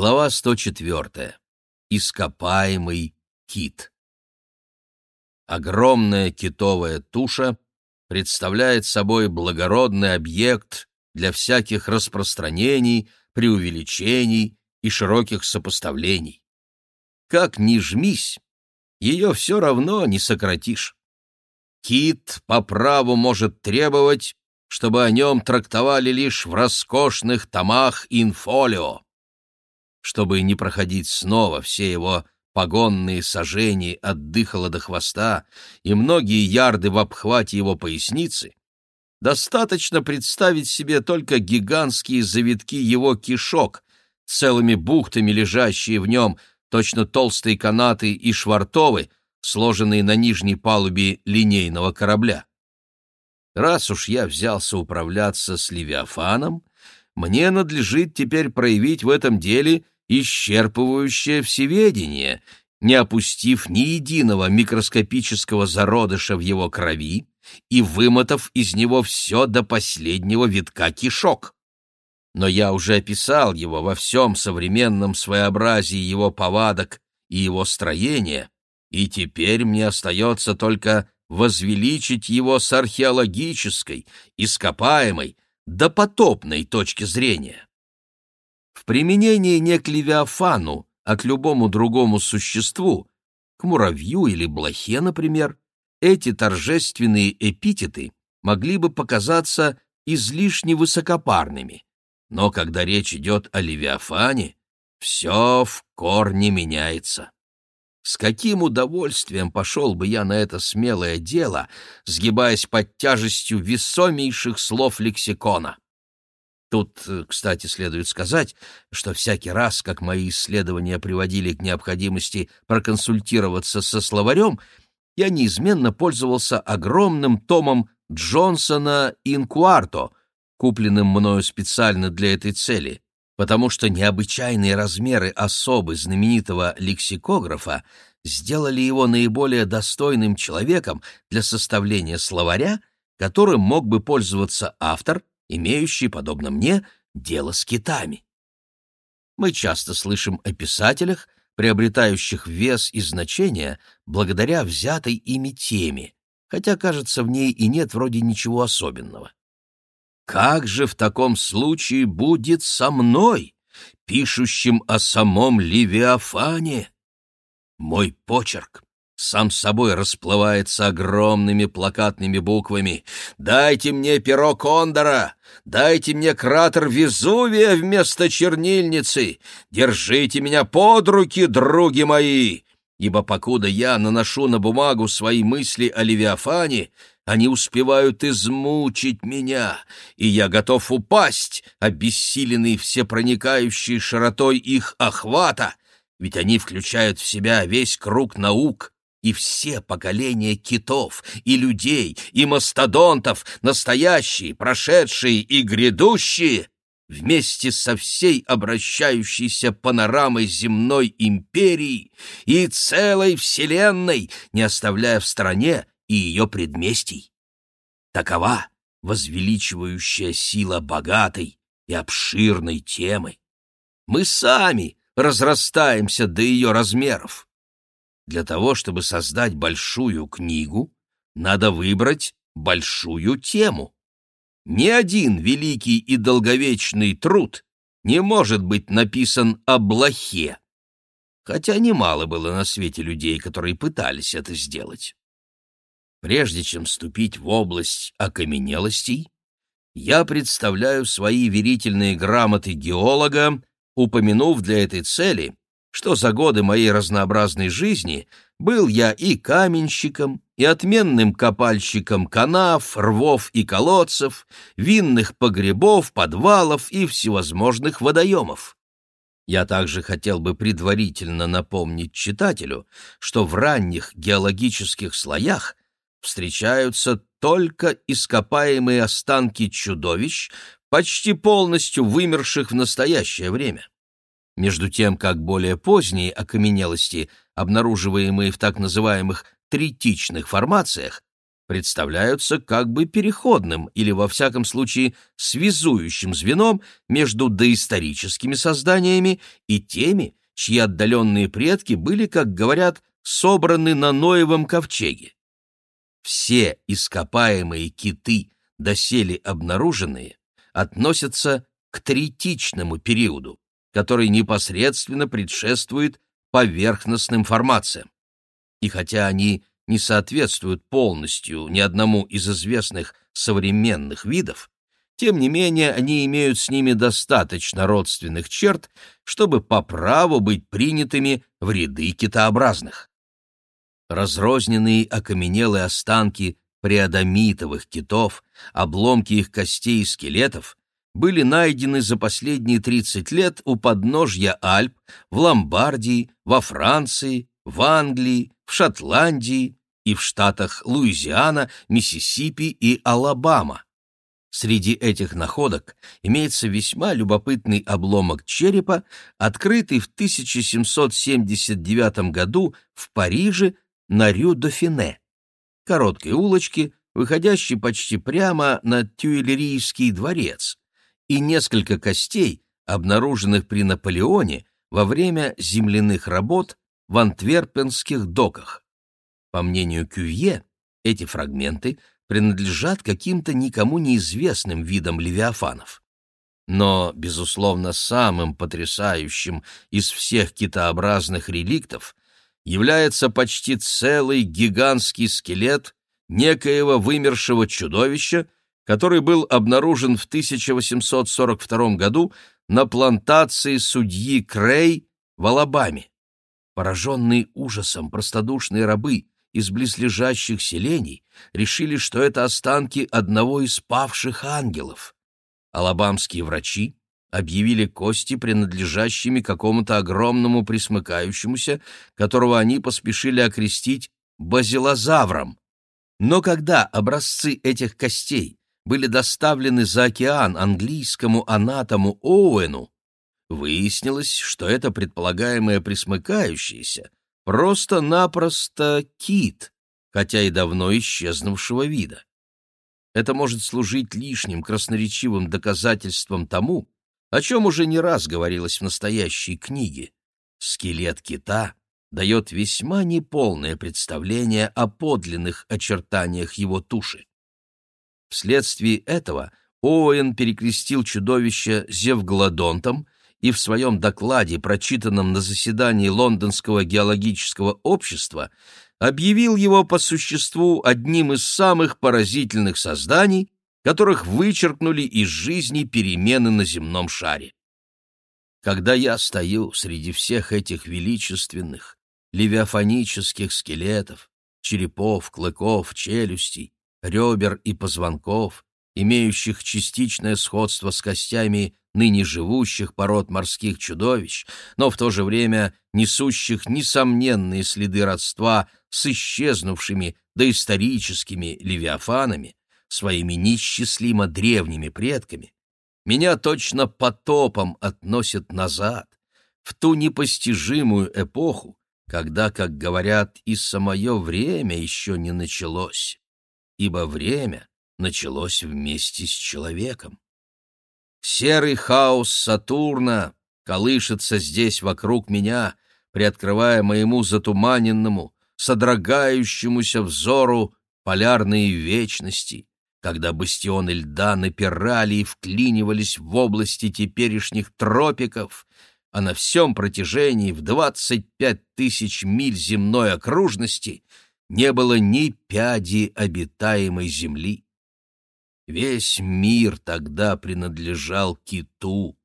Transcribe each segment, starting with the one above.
Глава 104. Ископаемый кит. Огромная китовая туша представляет собой благородный объект для всяких распространений, преувеличений и широких сопоставлений. Как ни жмись, ее все равно не сократишь. Кит по праву может требовать, чтобы о нем трактовали лишь в роскошных томах инфолио чтобы не проходить снова все его погонные сажения от дыхала до хвоста и многие ярды в обхвате его поясницы, достаточно представить себе только гигантские завитки его кишок, целыми бухтами лежащие в нем, точно толстые канаты и швартовы, сложенные на нижней палубе линейного корабля. Раз уж я взялся управляться с Левиафаном, мне надлежит теперь проявить в этом деле исчерпывающее всеведение, не опустив ни единого микроскопического зародыша в его крови и вымотав из него все до последнего витка кишок. Но я уже описал его во всем современном своеобразии его повадок и его строения, и теперь мне остается только возвеличить его с археологической, ископаемой, допотопной точки зрения. В применении не к Левиафану, а к любому другому существу, к муравью или блохе, например, эти торжественные эпитеты могли бы показаться излишне высокопарными. Но когда речь идет о Левиафане, все в корне меняется. С каким удовольствием пошел бы я на это смелое дело, сгибаясь под тяжестью весомейших слов лексикона. Тут, кстати, следует сказать, что всякий раз, как мои исследования приводили к необходимости проконсультироваться со словарем, я неизменно пользовался огромным томом Джонсона «Инкуарто», купленным мною специально для этой цели, потому что необычайные размеры особы знаменитого лексикографа сделали его наиболее достойным человеком для составления словаря, которым мог бы пользоваться автор, имеющий, подобно мне, дело с китами. Мы часто слышим о писателях, приобретающих вес и значение благодаря взятой ими теме, хотя, кажется, в ней и нет вроде ничего особенного. Как же в таком случае будет со мной, пишущим о самом Левиафане? Мой почерк сам собой расплывается огромными плакатными буквами. «Дайте мне перо Кондора! Дайте мне кратер Везувия вместо чернильницы! Держите меня под руки, други мои!» Ибо покуда я наношу на бумагу свои мысли о Левиафане, они успевают измучить меня, и я готов упасть, обессиленный всепроникающей широтой их охвата, ведь они включают в себя весь круг наук, и все поколения китов, и людей, и мастодонтов, настоящие, прошедшие и грядущие, вместе со всей обращающейся панорамой земной империи и целой вселенной, не оставляя в стороне и ее предместий. Такова возвеличивающая сила богатой и обширной темы. Мы сами разрастаемся до ее размеров. Для того, чтобы создать большую книгу, надо выбрать большую тему. Ни один великий и долговечный труд не может быть написан о блохе, хотя немало было на свете людей, которые пытались это сделать. Прежде чем вступить в область окаменелостей, я представляю свои верительные грамоты геолога, упомянув для этой цели что за годы моей разнообразной жизни был я и каменщиком, и отменным копальщиком канав, рвов и колодцев, винных погребов, подвалов и всевозможных водоемов. Я также хотел бы предварительно напомнить читателю, что в ранних геологических слоях встречаются только ископаемые останки чудовищ, почти полностью вымерших в настоящее время между тем как более поздние окаменелости, обнаруживаемые в так называемых третичных формациях, представляются как бы переходным или, во всяком случае, связующим звеном между доисторическими созданиями и теми, чьи отдаленные предки были, как говорят, собраны на Ноевом ковчеге. Все ископаемые киты, доселе обнаруженные, относятся к третичному периоду, который непосредственно предшествует поверхностным формациям. И хотя они не соответствуют полностью ни одному из известных современных видов, тем не менее они имеют с ними достаточно родственных черт, чтобы по праву быть принятыми в ряды китообразных. Разрозненные окаменелые останки преодомитовых китов, обломки их костей и скелетов были найдены за последние 30 лет у подножья Альп, в Ломбардии, во Франции, в Англии, в Шотландии и в штатах Луизиана, Миссисипи и Алабама. Среди этих находок имеется весьма любопытный обломок черепа, открытый в 1779 году в Париже на Рю-Дофине, короткой улочке, выходящей почти прямо на Тюильрийский дворец, и несколько костей, обнаруженных при Наполеоне во время земляных работ в антверпенских доках. По мнению Кювье, эти фрагменты принадлежат каким-то никому неизвестным видам левиафанов. Но, безусловно, самым потрясающим из всех китообразных реликтов является почти целый гигантский скелет некоего вымершего чудовища, который был обнаружен в 1842 году на плантации судьи Крей в Алабаме. Пораженные ужасом простодушные рабы из близлежащих селений решили, что это останки одного из павших ангелов. Алабамские врачи объявили кости принадлежащими какому-то огромному присмыкающемуся, которого они поспешили окрестить базилозавром. Но когда образцы этих костей были доставлены за океан английскому анатому Оуэну, выяснилось, что это предполагаемое присмыкающееся просто-напросто кит, хотя и давно исчезнувшего вида. Это может служить лишним красноречивым доказательством тому, о чем уже не раз говорилось в настоящей книге. Скелет кита дает весьма неполное представление о подлинных очертаниях его туши. Вследствие этого Оуэн перекрестил чудовище Зевглодонтом и в своем докладе, прочитанном на заседании Лондонского геологического общества, объявил его по существу одним из самых поразительных созданий, которых вычеркнули из жизни перемены на земном шаре. Когда я стою среди всех этих величественных, левиафонических скелетов, черепов, клыков, челюстей, ребер и позвонков, имеющих частичное сходство с костями ныне живущих пород морских чудовищ, но в то же время несущих несомненные следы родства с исчезнувшими доисторическими левиафанами, своими неисчислимо древними предками, меня точно потопом относят назад, в ту непостижимую эпоху, когда, как говорят, и самое время еще не началось ибо время началось вместе с человеком. Серый хаос Сатурна колышется здесь вокруг меня, приоткрывая моему затуманенному, содрогающемуся взору полярные вечности, когда бастионы льда напирали и вклинивались в области теперешних тропиков, а на всем протяжении в двадцать пять тысяч миль земной окружности — не было ни пяди обитаемой земли. Весь мир тогда принадлежал киту,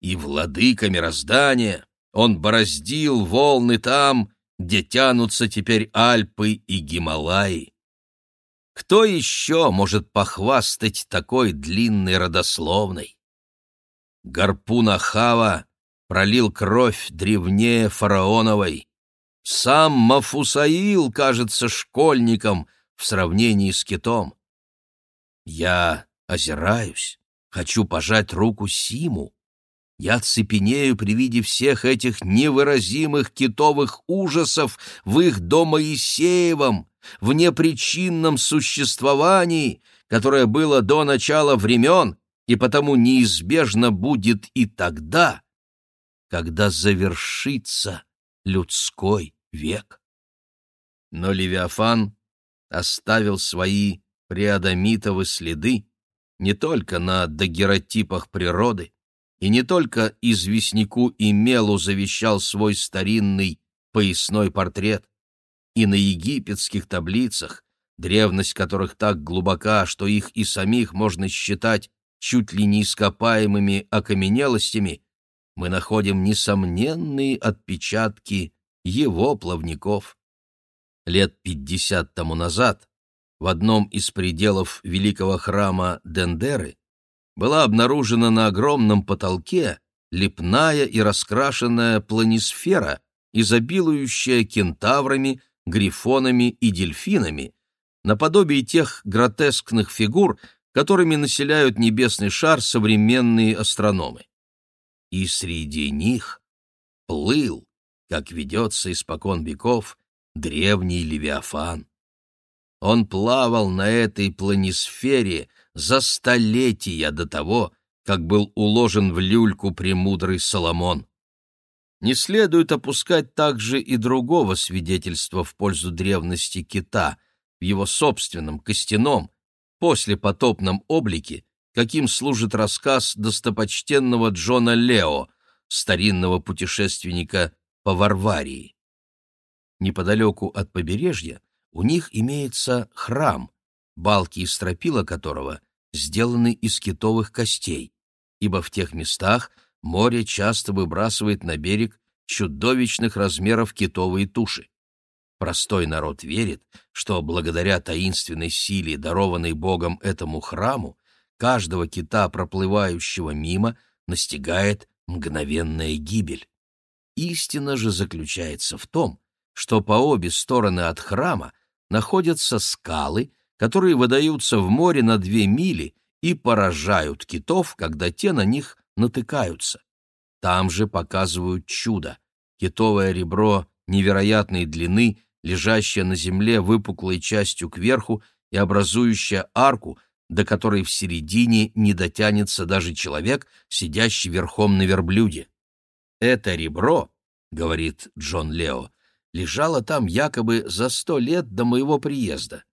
и владыка мироздания он бороздил волны там, где тянутся теперь Альпы и Гималаи. Кто еще может похвастать такой длинной родословной? Гарпун Ахава пролил кровь древнее фараоновой, сам Мафусаил кажется школьником в сравнении с китом. Я озираюсь, хочу пожать руку Симу, Я цепенею при виде всех этих невыразимых китовых ужасов в их домоисеевом, в непричинном существовании, которое было до начала времен и потому неизбежно будет и тогда, когда завершится людской век. Но Левиафан оставил свои преадамитовы следы не только на дагеротипах природы, и не только известняку и мелу завещал свой старинный поясной портрет, и на египетских таблицах, древность которых так глубока, что их и самих можно считать чуть ли не ископаемыми окаменелостями, мы находим несомненные отпечатки его плавников. Лет пятьдесят тому назад в одном из пределов великого храма Дендеры была обнаружена на огромном потолке лепная и раскрашенная планисфера, изобилующая кентаврами, грифонами и дельфинами, наподобие тех гротескных фигур, которыми населяют небесный шар современные астрономы. И среди них плыл, как ведется испокон веков, древний Левиафан. Он плавал на этой планисфере за столетия до того, как был уложен в люльку премудрый Соломон. Не следует опускать также и другого свидетельства в пользу древности кита в его собственном костяном, послепотопном облике, каким служит рассказ достопочтенного Джона Лео, старинного путешественника по Варварии. Неподалеку от побережья у них имеется храм, балки и стропила которого сделаны из китовых костей, ибо в тех местах море часто выбрасывает на берег чудовищных размеров китовые туши. Простой народ верит, что благодаря таинственной силе, дарованной Богом этому храму, каждого кита, проплывающего мимо, настигает мгновенная гибель. Истина же заключается в том, что по обе стороны от храма находятся скалы, которые выдаются в море на две мили и поражают китов, когда те на них натыкаются. Там же показывают чудо. Китовое ребро невероятной длины, лежащее на земле выпуклой частью кверху и образующее арку, до которой в середине не дотянется даже человек, сидящий верхом на верблюде. «Это ребро», — говорит Джон Лео, — лежало там якобы за сто лет до моего приезда.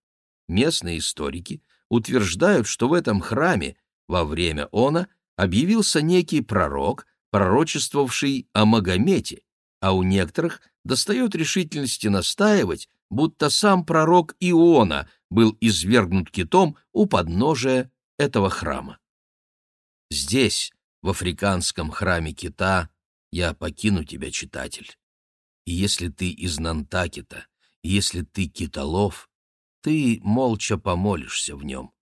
Местные историки утверждают, что в этом храме во время она объявился некий пророк, пророчествовавший о Магомете, а у некоторых достает решительности настаивать, будто сам пророк Иона был извергнут китом у подножия этого храма. Здесь, в африканском храме кита, я покину тебя, читатель. И если ты из Нантакета, если ты китолов, ты молча помолишься в нем.